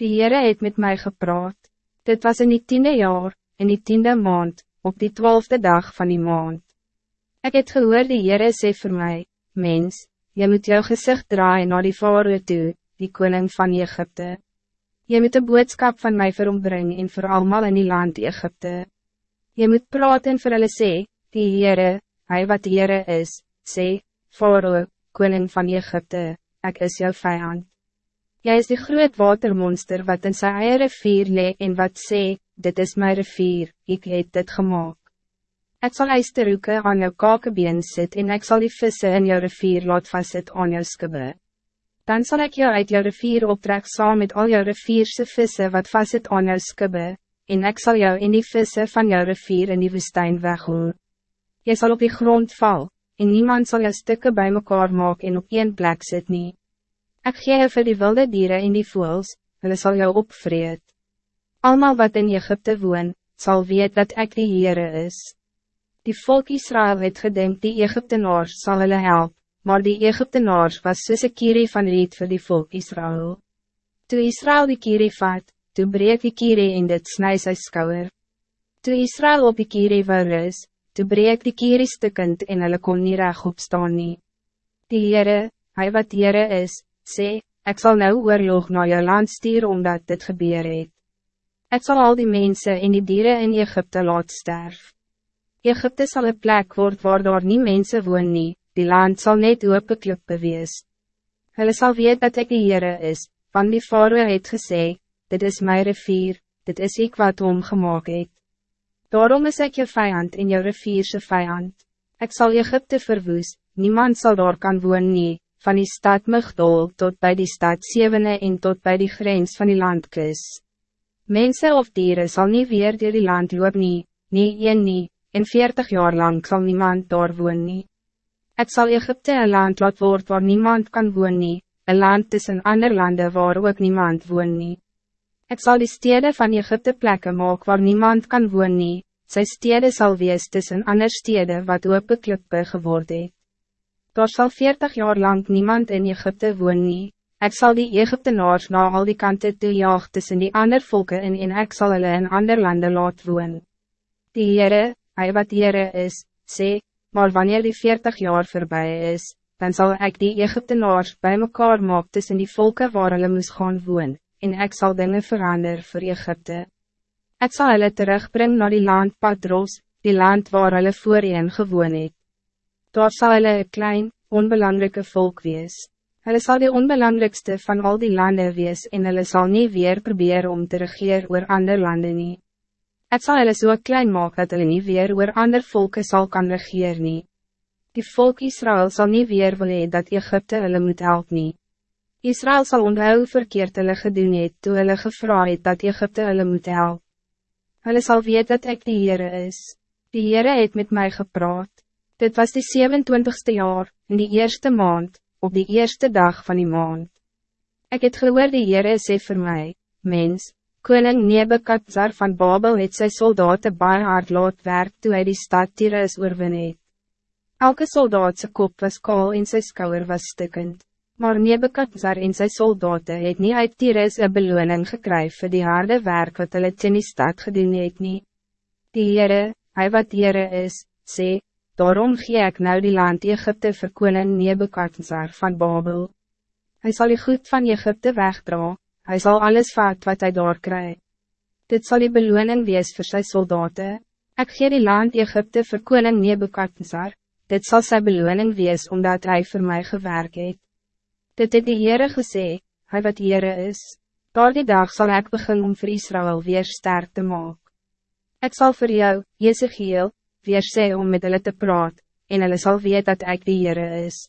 Die Heere het met mij gepraat. Dit was in die tiende jaar, in die tiende maand, op die twaalfde dag van die maand. Ik het gehoor die Heere sê vir my, Mens, je moet jou gezicht draaien naar die Faroe toe, die koning van Egypte. Je moet de boodschap van mij verombrengen en voor allemaal in die land Egypte. Je moet praten vir hulle sê, die Heere, hij wat die Heere is, sê, Faroe, koning van Egypte, ik is jouw vijand. Jij is die groot watermonster wat in zijn eigen rivier lee en wat sê, dit is mijn rivier, ik het dit gemaakt. Ik zal ijsterhoeken aan jou kakebeen sit en ik zal die vissen in jou rivier laat vastzit aan jou skibbe. Dan zal ik jou uit jou rivier optrek saam met al jou rivierse vissen wat vastzit aan jou skibbe, en ik zal jou in die vissen van jou rivier in die woestijn weghoor. Jy zal op die grond val, en niemand zal jou stukken bij mekaar maak en op één plek sit nie. Ek gee jou vir die wilde dieren in die voels, hulle sal jou opvreed. Almal wat in Egypte woon, zal weet dat ik die Heere is. Die volk Israël het gedenkt die Egyptenaars sal hulle help, maar die Egyptenaars was soos een kierie van riet vir die volk Israël. Toe Israël die kierie vat, toe breek die kierie en dit snij sy skouwer. Toe Israël op die kierie wou is, toe breek die kierie stukkend en hulle kon nie reg opstaan nie. Die Heere, hy wat Heere is, sê, ik zal nou oorlog naar je land stuur omdat dit gebeur het. Ek sal al die mensen en die dieren in Egypte laat sterf. Egypte zal een plek word waar daar nie mense woon nie, die land zal net open klippe wees. Hulle sal weet dat ek die Heere is, van die Faroe het gesê, dit is mijn rivier, dit is ik wat omgemaak het. Daarom is ik je vijand in jou rivierse vijand. Ik zal Egypte verwoes, niemand zal daar kan woon nie, van die stad Migdol tot bij die stad Sevene en tot bij die grens van die landkus. Mensen of dieren zal niet weer door die land loop nie, nie een nie, en veertig jaar lang zal niemand daar woon nie. Het zal Egypte een land laat word waar niemand kan woon nie, een land tussen ander landen waar ook niemand woon nie. Het zal die steden van Egypte plekken maak waar niemand kan woon nie, sy stede sal wees tussen ander steden wat open klippe geword het. Daar zal veertig jaar lang niemand in Egypte woon nie. Ek sal die Egyptenaars na al die kanten toejaag tussen die ander volken en en ek sal hulle in ander landen laat woon. Die Heere, hy wat Heere is, sê, maar wanneer die veertig jaar voorbij is, dan zal ik die Egyptenaars bij mekaar maak tussen die volken waar hulle moes gaan woon, en ik zal dingen veranderen voor Egypte. Ik zal hulle terugbrengen naar die land Patros, die land waar hulle voorheen gewoon het daar zal hulle een klein, onbelangrijke volk wees. Hulle sal die onbelangrijkste van al die landen wees en hulle sal nie weer proberen om te regeer oor ander landen nie. Het zal hulle so klein maak dat hulle nie weer oor ander volken zal kan regeer nie. Die volk Israël zal niet weer willen dat Egypte hulle moet help nie. Israël zal onthou verkeerd hulle gedoen het toe hulle gevra het dat Egypte hulle moet help. Hulle sal weet dat ik die Heere is. Die Heere het met mij gepraat. Dit was de 27ste jaar, in die eerste maand, op die eerste dag van die maand. Ik het gehoor die Heere sê vir my, Mens, koning Nebekadzar van Babel het sy soldaten baie hard laat werk toe hy die stad Tyrus oorwin het. Elke soldaatse kop was kaal en sy skouwer was stikkend, maar Nebekadzar en sy soldaten het nie uit Tyrus een beloning gekry vir die harde werk wat hulle in die stad gedoen het nie. Die Heere, hy wat Heere is, sê, Daarom gee ik nou die land Egypte vir koning Nebukadnezar van Babel. Hij zal die goed van Egypte wegdra, hij zal alles vat wat hij daar krijgt. Dit zal die beloning wees voor zijn soldaten. Ik gee die land Egypte vir koning Nebukadnezar, dit zal zijn beloning wees omdat hij voor mij gewerkt het. Dit het die Heere gesê, hij wat Heere is. Door die dag zal ik beginnen om voor Israël weer sterk te maken. Ik zal voor jou, Jezegiel, weer sê om met hulle te praat, en hulle sal weet dat ik die Heere is.